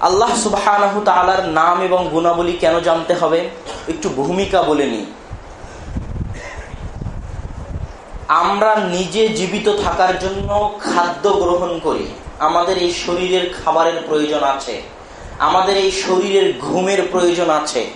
আল্লাহ সুবাহ নাম এবং গুণাবলী কেন জানতে হবে? একটু ভূমিকা বলে নি আমরা নিজে জীবিত থাকার জন্য খাদ্য গ্রহণ করি। আমাদের এই শরীরের খাবারের প্রয়োজন আছে। আমাদের এই শরীরের ঘুমের প্রয়োজন আছে।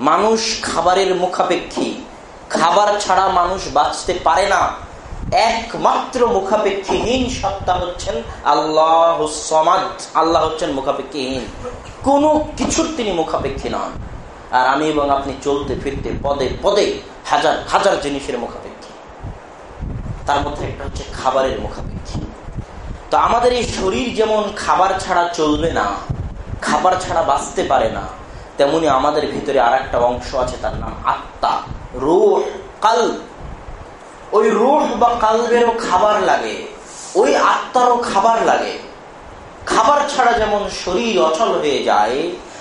মানুষ খাবারের মুখাপেক্ষী। খাবার ছাড়া মানুষ বাঁচতে পারে না। একমাত্র মুখাপেক্ষীহীন সত্তা হচ্ছেন আল্লাহ সমাজ আল্লাহ হচ্ছেন মুখাপেক্ষীহীন কোন কিছুর তিনি মুখাপেক্ষী নন। আর আমি এবং আপনি চলতে ফিরতে পদে পদে হাজার হাজার জিনিসের মুখাপেক্ষী। তার মধ্যে একটা হচ্ছে খাবারের মুখাপেক্ষী। তো আমাদের এই শরীর যেমন খাবার ছাড়া চলবে না, খাবার ছাড়া বাঁচতে পারে না, তেমনি আমাদের ভিতরে আর অংশ আছে তার নাম আত্মা, রোহ কাল ওই রুহ বা কালবেরও খাবার লাগে, ওই আত্মারও খাবার লাগে। খাবার ছাড়া যেমন শরীর অচল হয়ে যায়,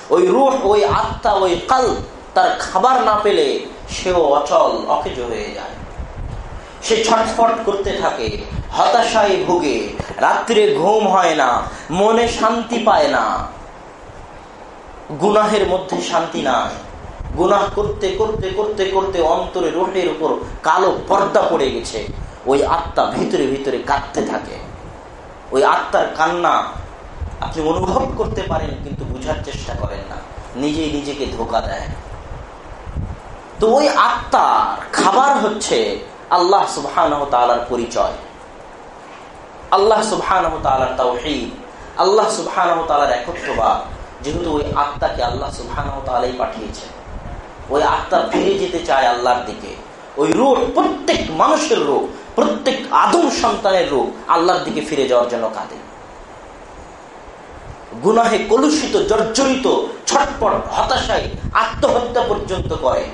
ওই রুহ, ওই আত্মা, ওই কাল তার খাবার না পেলে সেও অচল, অকেজ হয়ে যায়। সে ছটফট করতে থাকে, হতাশায় ভুগে, রাত্রে ঘুম হয় না, মনে শান্তি পায় না। গুনাহের মধ্যে শান্তি নাই। গুনাহ করতে করতে করতে করতে অন্তরে রোহের উপর কালো পর্দা পড়ে গেছে। ওই আত্মা ভিতরে ভিতরে কাঁদতে থাকে। ওই আত্মার কান্না আপনি অনুভব করতে পারেন, কিন্তু বুঝার চেষ্টা করেন না। নিজেই নিজেকে ধোকা দেয়। তো ওই আত্মার খাবার হচ্ছে আল্লাহ সুবহান পরিচয়। আল্লাহ তাওহীদ। আল্লাহ সুবহান একত্রবাদ যেহেতু ওই আত্মাকে আল্লাহ সুবহান পাঠিয়েছেন। ওই আত্মা ফিরে যেতে চায় আল্লাহর দিকে। ওই রোগ প্রত্যেক মানুষের রোগ প্রত্যেক আদম সন্তানের রোগ আল্লাহর দিকে ফিরে যাওয়ার জন্য কাঁদে। গুনাহে কলুষিত, জর্জরিত, ছটপট, হতাশায় আত্মহত্যা পর্যন্ত করে।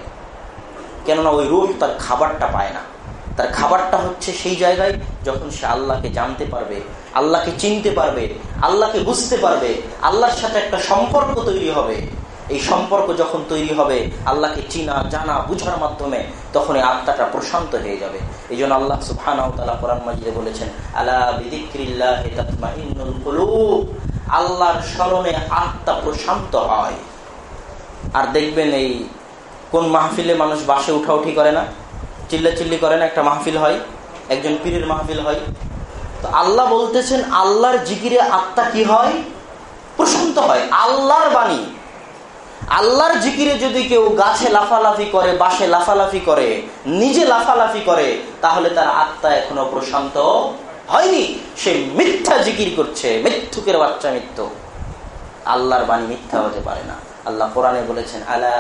কেননা ওই রোগ তার খাবারটা পায় না। তার খাবারটা হচ্ছে সেই জায়গায় যখন সে আল্লাহকে জানতে পারবে, আল্লাহকে চিনতে পারবে, আল্লাহকে বুঝতে পারবে, আল্লাহর সাথে একটা সম্পর্ক তৈরি হবে। এই সম্পর্ক যখন তৈরি হবে, আল্লাহকে চিনা, জানা, বুঝার মাধ্যমে তখন এই আত্মাটা প্রশান্ত হয়ে যাবে। এই জন্য আল্লাহ সুফান কোরআন মাজিদে বলেছেন আল্লাহ আল্লাহর স্মরণে আত্মা প্রশান্ত হয়। আর দেখবেন এই কোন মাহফিলে মানুষ বাসে উঠা উঠি করে না? চিল্লা চিল্লি করে না? একটা মাহফিল হয়, একজন পীরের মাহফিল হয়। তো আল্লাহ বলতেছেন, আল্লাহর জিকিরে আত্মা কি হয়? প্রশান্ত হয়। আল্লাহর বাণী। আল্লাহর জিকিরে যদি কেউ গাছে লাফালাফি করে বাসে লাফালাফি করে, নিজে লাফালাফি করে, তাহলে তার আত্মা এখনও প্রশান্ত হয়নি। সে মিথ্যা জিকির করছে, মিথ্যুকের বাচ্চা মৃত্যু। আল্লাহর বাণী মিথ্যা হতে পারে না। আল্লাহ কোরআনে বলেছেন আল্লাহ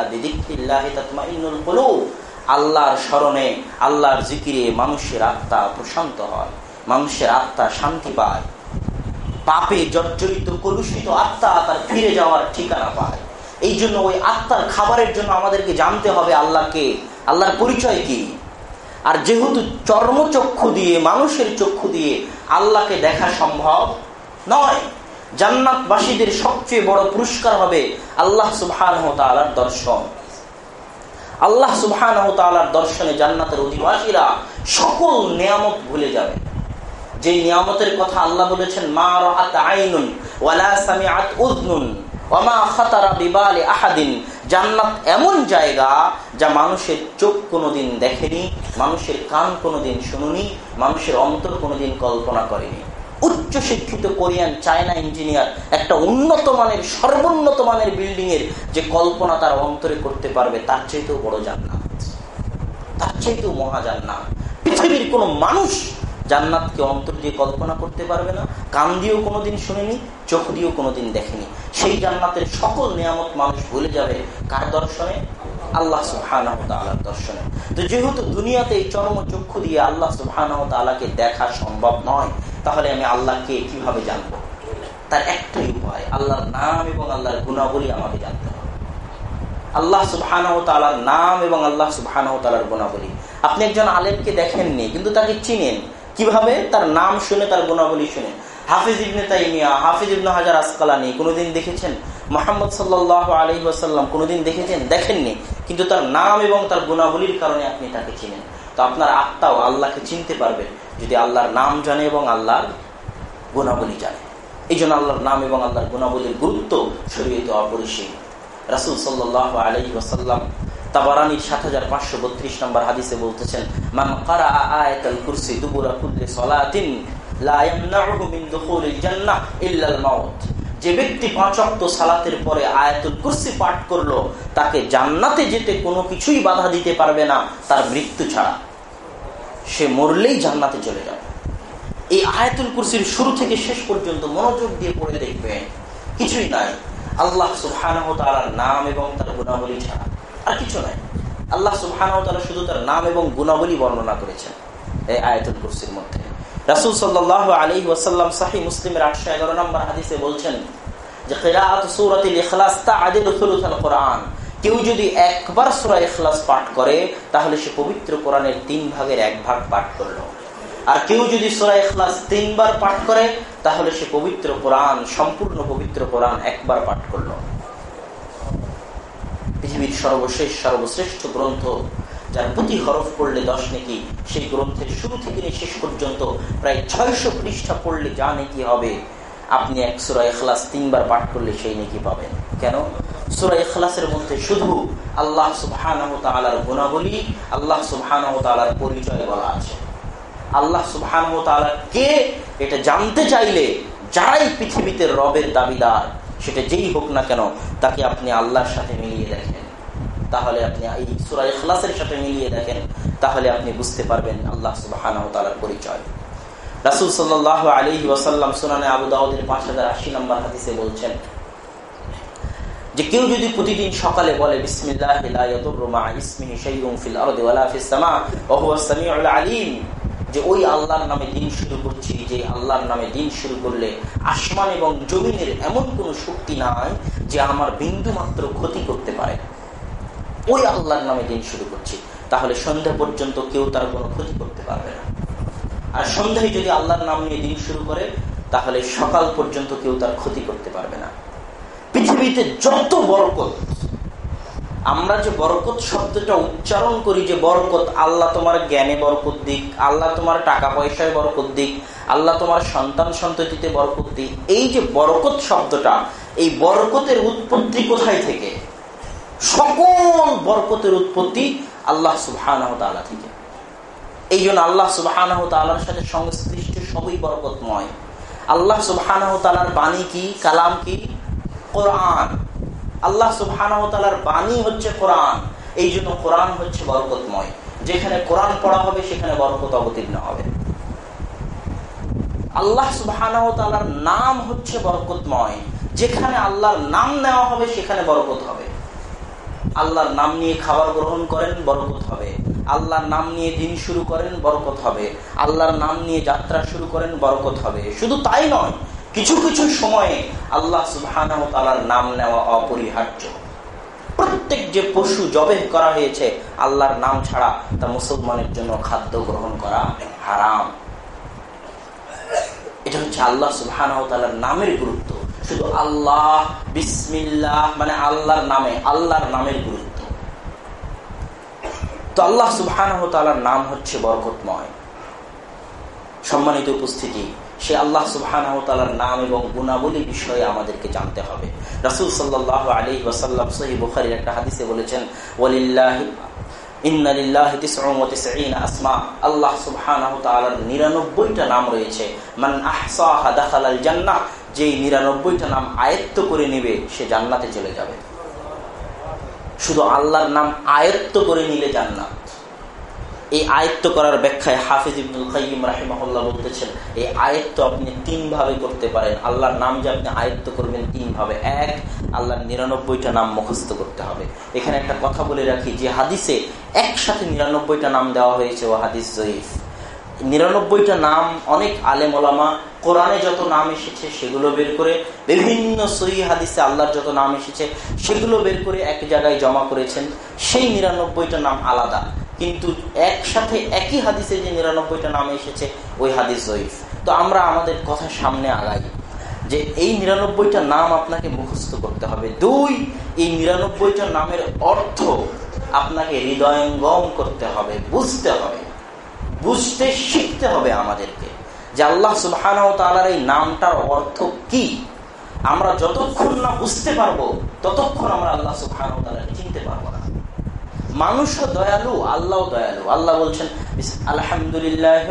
আল্লাহর স্মরণে, আল্লাহর জিকিরে মানুষের আত্মা প্রশান্ত হয়, মানুষের আত্মা শান্তি পায়। পাপে জর্জরিত, কলুষিত আত্মা তার ফিরে যাওয়ার ঠিকানা পায়। এই জন্য ওই আত্মার খাবারের জন্য আমাদেরকে জানতে হবে আল্লাহকে আল্লাহর পরিচয় কি? আর যেহেতু চর্মচক্ষু দিয়ে, মানুষের চক্ষু দিয়ে আল্লাহকে দেখা সম্ভব নয়, জান্নাতবাসীদের সবচেয়ে বড় পুরস্কার হবে আল্লাহ সুবহান দর্শন। আল্লাহ সুবহান দর্শনে জান্নাতের অধিবাসীরা সকল নিয়ামত ভুলে যাবে। যে নিয়ামতের কথা আল্লাহ বলেছেন, মা রাত আইনুন ওয়ালা সামিআত উযনুন জান্নাত এমন জায়গা যা মানুষের চোখ কোনোদিন দেখেনি, মানুষের কান কোনোদিন শুনুনি, মানুষের অন্তর কোনোদিন কল্পনা করেনি। উচ্চ শিক্ষিত কোরিয়ান চায়না ইঞ্জিনিয়ার একটা উন্নত মানের, সর্বোন্নত মানের বিল্ডিং এর যে কল্পনা তার অন্তরে করতে পারবে, তার চাইতেও বড় জান্নাত। তার চাইতেও মহাজান্নাত পৃথিবীর কোন মানুষ জান্নাতকে অন্তর দিয়ে কল্পনা করতে পারবে না, কান দিয়েও কোনোদিন শুনেনি, চোখ দিয়েও কোনোদিন দেখেনি। সেই জান্নাতের সকল নিয়ামত মানুষ ভুলে যাবে। কার দর্শনে? আল্লাহ সুহানাহ দর্শনে। তো যেহেতু দুনিয়াতে এই চরম চক্ষু দিয়ে আল্লাহ সুহানাহ তালাকে দেখা সম্ভব নয়, তাহলে আমি আল্লাহকে কীভাবে জানব? তার একটাই উপায়, আল্লাহর নাম এবং আল্লাহর গুণাবলী আমাকে জানতে হবে। আল্লাহ সুবহানাহ তালার নাম এবং আল্লাহ সুবহানাহ তালার গুণাবলী। আপনি একজন আলেমকে দেখেননি, কিন্তু তাকে চিনেন। কীভাবে? তার নাম শুনে, তার গুণাবলী শুনে। হাফিজ ইবনে তাইমিয়া, হাফিজ ইবনে হাজার আসকালানি কোনোদিন দেখেছেন? মোহাম্মদ সাল্লাহ আলী ওয়াসাল্লাম কোনোদিন দেখেছেন? দেখেননি। কিন্তু তার নাম এবং তার গুণাবলীর কারণে আপনি তাকে চিনেন। তো আপনার আত্মাও আল্লাহকে চিনতে পারবে যদি আল্লাহর নাম জানে এবং আল্লাহর গুণাবলী জানে। এই জন্য আল্লাহর নাম এবং আল্লাহর গুণাবলীর গুরুত্ব শরীয়তে অপরিসীম। রাসুল সাল্লাহ আলহি ওয়াসাল্লাম তাবারানির সাত হাজার পাঁচশো বত্রিশ নম্বর হাদিসে বলতেছেন, মান কারা আয়াতাল কুরসি দুবুরা কুল্লি সলাতিন যে ব্যক্তি পাঁচ অক্ত সালাতের পরে আয়াতুল কুরসি পাঠ করল, তাকে জান্নাতে যেতে কোনো কিছুই বাধা দিতে পারবে না তার মৃত্যু ছাড়া। সে মরলেই জান্নাতে চলে যাবে। এই আয়াতুল কুরসির শুরু থেকে শেষ পর্যন্ত মনোযোগ দিয়ে পড়ে দেখবেন, কিছুই নাই। আল্লাহ সুহান নাম এবং তার গুণাবলী ছাড়া আর কিছু নাই। আল্লাহ সুহান শুধু তার নাম এবং গুণাবলী বর্ণনা করেছেন এই আয়াতুল কুরসির মধ্যে। রাসুল সাল্লাহ আলী ওয়াসাল্লাম সাহি মুসলিমের আটশো এগারো নম্বর হাদিসে বলছেন যে কেরাত সুরাতিল কোরআন। কেউ যদি একবার সুরা ইখলাস পাঠ করে, তাহলে সে পবিত্র কোরআনের তিন ভাগের এক ভাগ পাঠ করল। আর কেউ যদি সুরা ইখলাস তিনবার পাঠ করে, তাহলে সে পবিত্র কোরআন, সম্পূর্ণ পবিত্র কোরআন একবার পাঠ করল। পৃথিবীর সর্বশেষ, সর্বশ্রেষ্ঠ গ্রন্থ যার প্রতি হরফ পড়লে দশ নেকি, সেই গ্রন্থের শুরু থেকে শেষ পর্যন্ত প্রায় ছয়শো পৃষ্ঠা পড়লে যা নেকি হবে, আপনি এক সুরা এখলাস তিনবার পাঠ করলে সেই নেকি পাবেন। কেন? সুরা এখলাসের মধ্যে শুধু আল্লাহ সুবহান গুণাবলী, আল্লাহ সুবহান পরিচয় বলা আছে। আল্লাহ সুবহান কে? এটা জানতে চাইলে যারাই পৃথিবীতে রবের দাবিদার, সেটা যেই হোক না কেন, তাকে আপনি আল্লাহর সাথে মিলিয়ে দেখেন। তাহলে আপনি এই সুরাই খালাসের সাথে মিলিয়ে দেখেন, তাহলে আপনি বুঝতে পারবেন আল্লাহ সুবাহ পরিচয়। রাসুল সাল্লাহ আলী ওয়াসাল্লাম সুনানে আবু দাউদের পাঁচ হাজার আশি নম্বর হাদিসে বলছেন, যে কেউ যদি প্রতিদিন সকালে বলে আলিম এবং জমিনের এমন কোন শক্তি নাই, যে আমার বিন্দু মাত্র ক্ষতি করতে পারে ওই আল্লাহর নামে দিন শুরু করছি। তাহলে সন্ধ্যা পর্যন্ত কেউ তার কোনো ক্ষতি করতে পারবে না। আর সন্ধ্যায় যদি আল্লাহর নাম নিয়ে দিন শুরু করে, তাহলে সকাল পর্যন্ত কেউ তার ক্ষতি করতে পারবে না। পৃথিবীতে যত বরকত, আমরা যে বরকত শব্দটা উচ্চারণ করি যে বরকত, আল্লাহ তোমার জ্ঞানে বরকত দিক, আল্লাহ তোমার টাকা পয়সায় বরকত দিক, আল্লাহ তোমার সন্তান সন্ততিতে বরকত দিক, এই যে বরকত শব্দটা, এই বরকতের উৎপত্তি কোথায় থেকে? সকল বরকতের উৎপত্তি আল্লাহ সুবাহ থেকে। এই জন্য আল্লাহ সুবাহ সাথে সংশ্লিষ্ট সবই বরকতময়। আল্লাহ সুবাহ বাণী কি, কালাম কি? কোরআন। আল্লাহ সুবাহ বাণী হচ্ছে কোরআন। এই জন্য কোরআন হচ্ছে বরকতময়। যেখানে কোরআন পড়া হবে, সেখানে বরকত অবতীর্ণ হবে। আল্লাহ সুবাহ নাম হচ্ছে বরকতময়। যেখানে আল্লাহর নাম নেওয়া হবে, সেখানে বরকত হবে। আল্লাহর নাম নিয়ে খাবার গ্রহণ করেন, বরকত হবে। আল্লাহর নাম নিয়ে দিন শুরু করেন, বরকত হবে। আল্লাহর নাম নিয়ে যাত্রা শুরু করেন, বরকত হবে। শুধু তাই নয়, কিছু কিছু সময়ে আল্লাহ সুবাহ নাম নেওয়া অপরিহার্য। প্রত্যেক যে পশু জবে করা হয়েছে, আল্লাহর নাম ছাড়া তা মুসলমানের জন্য খাদ্য গ্রহণ করা হারাম। এটা হচ্ছে আল্লাহ সুবাহ নামের গুরুত্ব। শুধু আল্লাহ, বিসমিল্লাহ মানে আল্লাহর নামে, আল্লাহর নামের গুরুত্ব। তো আল্লাহ সুবাহ নাম হচ্ছে বরকতময়। সম্মানিত উপস্থিতি, সে আল্লাহ সুবাহ নাম এবং গুণাবলী বিষয়ে আমাদেরকে জানতে হবে। রাসুল সাল্লাহ আলী ওয়াসাল্লাম সহি বুখারির একটা হাদিসে বলেছেন নিরানব্বইটা নাম রয়েছে। মান যেই নিরানব্বইটা নাম আয়ত্ত করে নিবে, সে জান্নাতে চলে যাবে। শুধু আল্লাহর নাম আয়ত্ত করে নিলে জান্নাত। এই আয়ত্ত করার ব্যাখ্যায় হাফিজ ইবনুল কাইম রাহিমাহুল্লাহ বলতেছেন, এই আয়ত্ত আপনি তিন ভাবে করতে পারেন। আল্লাহর নাম যে আপনি আয়ত্ত করবেন তিন ভাবে এক, আল্লাহর নিরানব্বইটা নাম মুখস্থ করতে হবে। এখানে একটা কথা বলে রাখি, যে হাদিসে একসাথে নিরানব্বইটা নাম দেওয়া হয়েছে ও হাদিস জয়ীফ। নিরানব্বইটা নাম অনেক আলেম ওলামা কোরআনে যত নাম এসেছে সেগুলো বের করে, বিভিন্ন সহি হাদিসে আল্লাহর যত নাম এসেছে সেগুলো বের করে এক জায়গায় জমা করেছেন। সেই নিরানব্বইটা নাম আলাদা। কিন্তু একসাথে একই হাদিসে যে নিরানব্বইটা নাম এসেছে, ওই হাদিস জয়ীফ। তো আমরা আমাদের কথা সামনে আগাই যে এই নিরানব্বইটা নাম আপনাকে মুখস্থ করতে হবে। দুই, এই নিরানব্বইটা নামের অর্থ আপনাকে হৃদয়ঙ্গম করতে হবে, বুঝতে হবে। বুঝতে শিখতে হবে আমাদেরকে যে আল্লাহ সুবাহ এই নামটার অর্থ কি। আমরা যতক্ষণ না বুঝতে পারব, ততক্ষণ আমরা আল্লাহ সুবাহ চিনতে পারব না। মানুষও দয়ালু আল্লাহ দয়ালু। আল্লাহ বলছেন, আলহামদুলিল্লাহ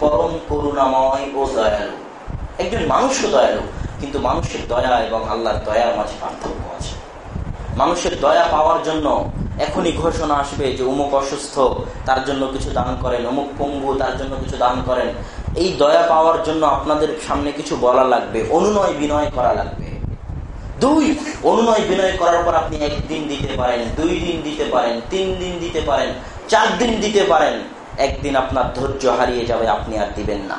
পরম করুণাময় ও দয়ালু। একজন মানুষও দয়ালু, কিন্তু মানুষের দয়া এবং আল্লাহর দয়ার মাঝে পার্থক্য আছে। মানুষের দয়া পাওয়ার জন্য এখনই ঘোষণা আসবে যে অমুক অসুস্থ, তার জন্য কিছু দান করেন। অমুক পঙ্গু, তার জন্য কিছু দান করেন। এই দয়া পাওয়ার জন্য আপনাদের সামনে কিছু বলা লাগবে, অনুনয় বিনয় করা লাগবে। দুই, অনুনয় বিনয় করার পর আপনি একদিন দিতে পারেন, দুই দিন দিতে পারেন, তিন দিন দিতে পারেন, চার দিন দিতে পারেন। একদিন আপনার ধৈর্য হারিয়ে যাবে, আপনি আর দিবেন না।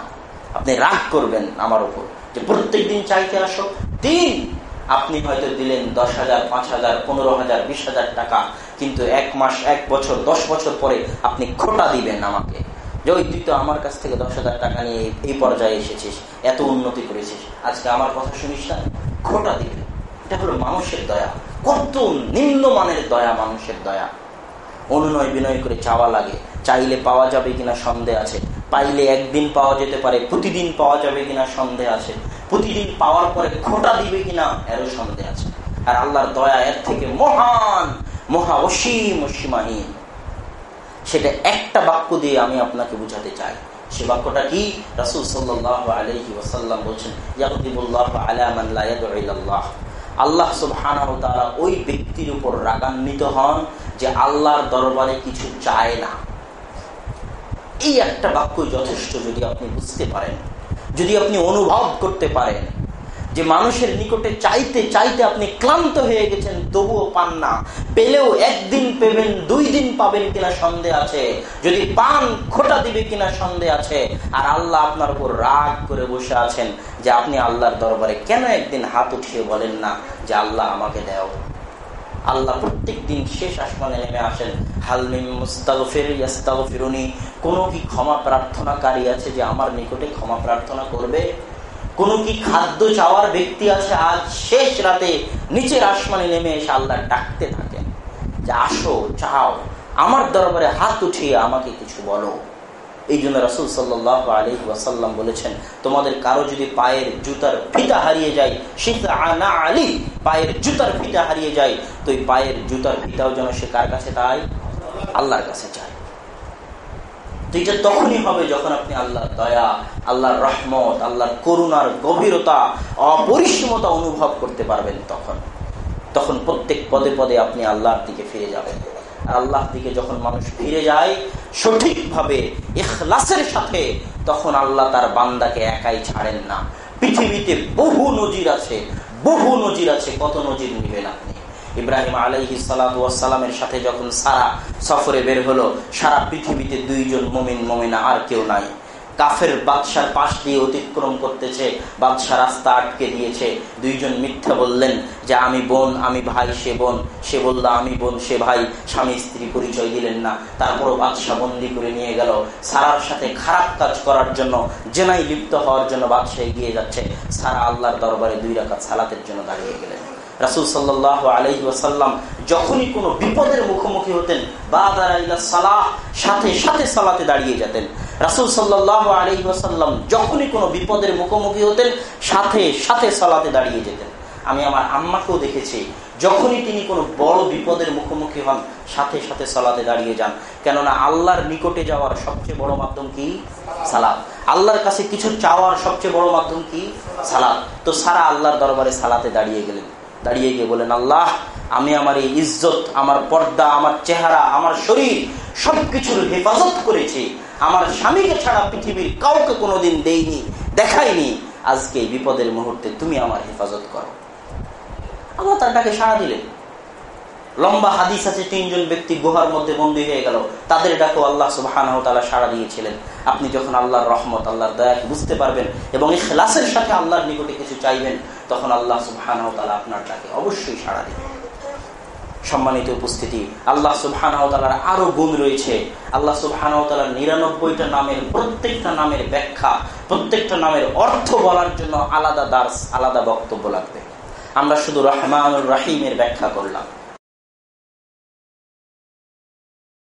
আপনি রাগ করবেন আমার উপর যে প্রত্যেক দিন চাইতে আসো। তিন আপনি হয়তো দিলেন দশ হাজার, পাঁচ হাজার, পনেরো হাজার, বিশ হাজার টাকা, কিন্তু এক মাস, এক বছর, দশ বছর পরে আপনি খোটা দিবেন আমাকে। যে ওই তুই তো আমার কাছ থেকে দশ হাজার টাকা নিয়ে এই পর্যায়ে এসেছিস, এত উন্নতি করেছিস। আজকে আমার কথা শুনিস না? খোটা দিবেন। এটা হলো মানুষের দয়া। কত নিম্নমানের দয়া মানুষের দয়া। অনুনয় বিনয় করে চাওয়া লাগে। চাইলে পাওয়া যাবে কিনা সন্দেহ আছে। পাইলে একদিন পাওয়া যেতে পারে, প্রতিদিন পাওয়া যাবে কিনা সন্দেহ আছে। প্রতিদিন পাওয়ার পরে খোটা দিবে কিনা এরও সন্দেহ আছে। আর আল্লাহর দয়া এর থেকে মহান, মহা অসীম অসীমাহীন। সেটা একটা বাক্য দিয়ে আমি আপনাকে বুঝাতে চাই। সে বাক্যটা কি? রাসুল সাল্লাহ আলহি ওসাল্লাম বলছেন আল্লাহ সুবহানাহু তাআলা ওই ব্যক্তির উপর রাগান্বিত হন যে আল্লাহর দরবারে কিছু চায় না। এই একটা বাক্য যথেষ্ট যদি আপনি বুঝতে পারেন। যদি আপনি অনুভব করতে পারেন যে মানুষের নিকটে চাইতে চাইতে আপনি ক্লান্ত হয়ে গেছেন, তবুও পান না। পেলেও একদিন পেবেন, দুই দিন পাবেন কিনা সন্দেহ আছে। যদি পান, খোটা দিবে কিনা সন্দেহ আছে। আর আল্লাহ আপনার উপর রাগ করে বসে আছেন যে আপনি আল্লাহর দরবারে কেন একদিন হাত উঠিয়ে বলেন না যে আল্লাহ আমাকে দেও। আল্লাহ প্রত্যেক দিন শেষ আসমানে নেমে আসেন। হালমিম ফিরুনি কোনো কি ক্ষমা প্রার্থনাকারী আছে যে আমার নিকটে ক্ষমা প্রার্থনা করবে? কোন কি খাদ্য চাওয়ার ব্যক্তি আছে আজ শেষ রাতে নিচের আসমানে নেমে এসে আল্লাহ ডাকতে থাকেন? যে আসো চাও আমার দরবারে হাত উঠিয়ে আমাকে কিছু বলো। এই জন্য রাসুল সাল্লাহ আলী ওয়াসাল্লাম বলেছেন, তোমাদের কারও যদি পায়ের জুতার ফিতা হারিয়ে যায় আলী, পায়ের জুতার ফিতা হারিয়ে যায়, তো এই পায়ের জুতার ফিতাও যেন সে কার কাছে তাই আল্লাহর কাছে চায়। এটা তখনই হবে যখন আপনি আল্লাহর দয়া, আল্লাহর রহমত, আল্লাহর করুণার গভীরতা, অপরিসীমতা অনুভব করতে পারবেন তখন। তখন প্রত্যেক পদে পদে আপনি আল্লাহর দিকে ফিরে যাবেন। আল্লাহ দিকে যখন মানুষ ফিরে যায় সঠিকভাবে ইখলাসের সাথে, তখন আল্লাহ তার বান্দাকে একাই ছাড়েন না। পৃথিবীতে বহু নজির আছে, বহু নজির আছে, কত নজির নিবেন আপনি? ইব্রাহিম আলহি সালামের সাথে যখন সারা সফরে বের হলো, সারা পৃথিবীতে দুইজন মমিন, মমিনা আর কেউ নাই। কাফের বাদশার পাশ দিয়ে অতিক্রম করতেছে, বাদশাহ রাস্তা আটকে দিয়েছে। দুইজন মিথ্যা বললেন যে, আমি বোন, আমি ভাই, সে বোন। সে বলল, আমি বোন, সে ভাই। স্বামী স্ত্রী পরিচয় দিলেন না। তারপরও বাদশাহ বন্দি করে নিয়ে গেল। সারার সাথে খারাপ কাজ করার জন্য জেনাই লিপ্ত হওয়ার জন্য বাদশাহ এগিয়ে যাচ্ছে। সারা আল্লাহর দরবারে দুই রাখা সালাতের জন্য দাঁড়িয়ে গেলেন। রাসুল সাল্লাহ আলহি ওয়াসাল্লাম যখনই কোনো বিপদের মুখোমুখি হতেন বা সালাহ, সাথে সাথে সালাতে দাঁড়িয়ে যেতেন। রাসুল সাল্লাহ আলহি ওয়াসাল্লাম যখনই কোনো বিপদের মুখোমুখি হতেন, সাথে সাথে সালাতে দাঁড়িয়ে যেতেন। আমি আমার আম্মাকেও দেখেছি, যখনই তিনি কোনো বড় বিপদের মুখোমুখি হন, সাথে সাথে সালাতে দাঁড়িয়ে যান। কেননা আল্লাহর নিকটে যাওয়ার সবচেয়ে বড় মাধ্যম কি? সালাদ আল্লাহর কাছে কিছু চাওয়ার সবচেয়ে বড় মাধ্যম কি? সালাদ তো সারা আল্লাহর দরবারে সালাতে দাঁড়িয়ে গেলেন। দাঁড়িয়ে গিয়ে বলেন আল্লাহ, আমি আমার এই ইজ্জত, আমার পর্দা, আমার চেহারা, আমার শরীর সবকিছুর হেফাজত করেছি। আমার স্বামীকে ছাড়া পৃথিবীর কাউকে কোনোদিন দেইনি, দেখাইনি। আজকে বিপদের মুহূর্তে তুমি আমার হেফাজত করো। আল্লাহ তার ডাকে সাড়া দিলেন। লম্বা হাদিস আছে, তিনজন ব্যক্তি গুহার মধ্যে বন্দী হয়ে গেল। তাদের ডাকো আল্লাহ সুবাহ সাড়া দিয়েছিলেন। আপনি যখন আল্লাহর রহমত, আল্লাহর দয়াকে বুঝতে পারবেন এবং এই খেলাসের সাথে আল্লাহর নিকটে কিছু চাইবেন, তখন আল্লাহ সুবাহ আপনার ডাকে অবশ্যই সাড়া দেবেন। সম্মানিত উপস্থিতি। আল্লাহ সুবহান আরও গুণ রয়েছে। আল্লাহ সুবহান নিরানব্বইটা নামের প্রত্যেকটা নামের ব্যাখ্যা, প্রত্যেকটা নামের অর্থ বলার জন্য আলাদা দার্স, আলাদা বক্তব্য লাগবে। আমরা শুধু রহমানুর রাহিমের ব্যাখ্যা করলাম।